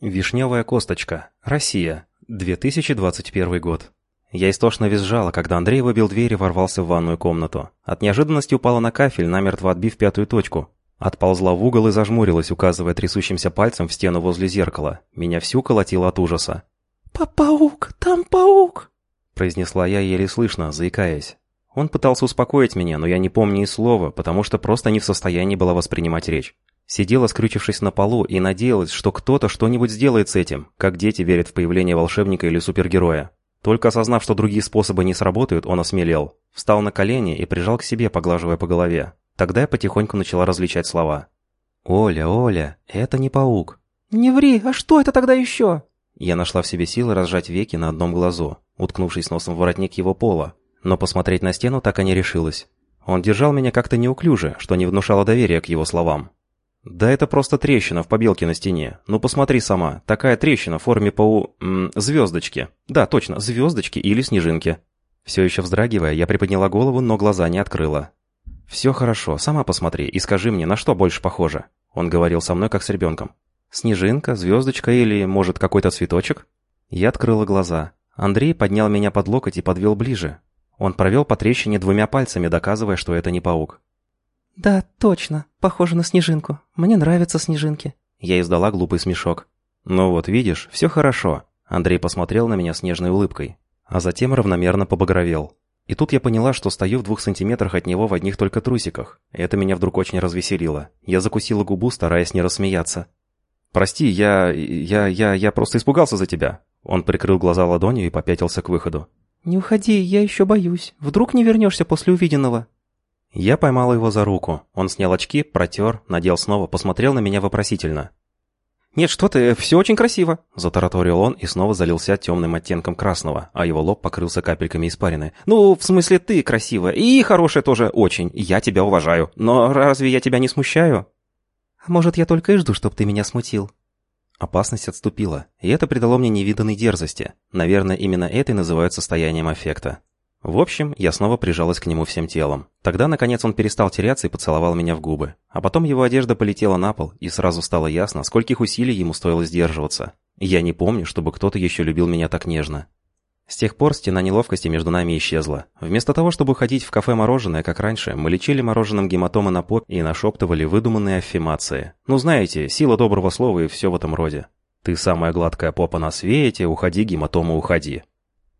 Вишневая косточка. Россия. 2021 год. Я истошно визжала, когда Андрей выбил дверь и ворвался в ванную комнату. От неожиданности упала на кафель, намертво отбив пятую точку. Отползла в угол и зажмурилась, указывая трясущимся пальцем в стену возле зеркала. Меня всю колотило от ужаса. «Паук! Там паук!» произнесла я еле слышно, заикаясь. Он пытался успокоить меня, но я не помню и слова, потому что просто не в состоянии была воспринимать речь. Сидела, скрючившись на полу, и надеялась, что кто-то что-нибудь сделает с этим, как дети верят в появление волшебника или супергероя. Только осознав, что другие способы не сработают, он осмелел. Встал на колени и прижал к себе, поглаживая по голове. Тогда я потихоньку начала различать слова. «Оля, Оля, это не паук». «Не ври, а что это тогда еще?» Я нашла в себе силы разжать веки на одном глазу, уткнувшись носом в воротник его пола, но посмотреть на стену так и не решилась. Он держал меня как-то неуклюже, что не внушало доверия к его словам. «Да это просто трещина в побелке на стене. Ну посмотри сама. Такая трещина в форме пау... М, звездочки. Да, точно, звездочки или снежинки». Все еще вздрагивая, я приподняла голову, но глаза не открыла. «Все хорошо, сама посмотри и скажи мне, на что больше похоже?» Он говорил со мной, как с ребенком. «Снежинка, звездочка или, может, какой-то цветочек?» Я открыла глаза. Андрей поднял меня под локоть и подвел ближе. Он провел по трещине двумя пальцами, доказывая, что это не паук. «Да, точно. Похоже на снежинку. Мне нравятся снежинки». Я издала глупый смешок. «Ну вот, видишь, все хорошо». Андрей посмотрел на меня с нежной улыбкой, а затем равномерно побагровел. И тут я поняла, что стою в двух сантиметрах от него в одних только трусиках. Это меня вдруг очень развеселило. Я закусила губу, стараясь не рассмеяться. «Прости, я... я... я... я просто испугался за тебя». Он прикрыл глаза ладонью и попятился к выходу. «Не уходи, я еще боюсь. Вдруг не вернешься после увиденного?» Я поймал его за руку. Он снял очки, протер, надел снова, посмотрел на меня вопросительно. «Нет, что ты, все очень красиво», – затараторил он и снова залился темным оттенком красного, а его лоб покрылся капельками испарины. «Ну, в смысле, ты красивая, и хорошая тоже очень, я тебя уважаю. Но разве я тебя не смущаю?» «А может, я только и жду, чтоб ты меня смутил?» Опасность отступила, и это придало мне невиданной дерзости. Наверное, именно это и называют состоянием аффекта. В общем, я снова прижалась к нему всем телом. Тогда, наконец, он перестал теряться и поцеловал меня в губы. А потом его одежда полетела на пол, и сразу стало ясно, скольких усилий ему стоило сдерживаться. Я не помню, чтобы кто-то еще любил меня так нежно. С тех пор стена неловкости между нами исчезла. Вместо того, чтобы ходить в кафе мороженое, как раньше, мы лечили мороженым гематомы на поп и нашептывали выдуманные аффирмации. Ну знаете, сила доброго слова и все в этом роде. «Ты самая гладкая попа на свете, уходи, гематома, уходи».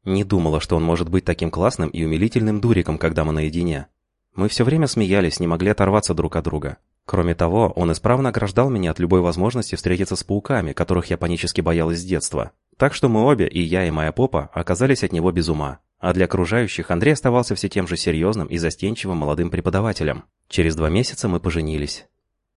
Не думала, что он может быть таким классным и умилительным дуриком, когда мы наедине. Мы все время смеялись, не могли оторваться друг от друга. Кроме того, он исправно ограждал меня от любой возможности встретиться с пауками, которых я панически боялась с детства. Так что мы обе, и я, и моя попа, оказались от него без ума. А для окружающих Андрей оставался все тем же серьезным и застенчивым молодым преподавателем. Через два месяца мы поженились.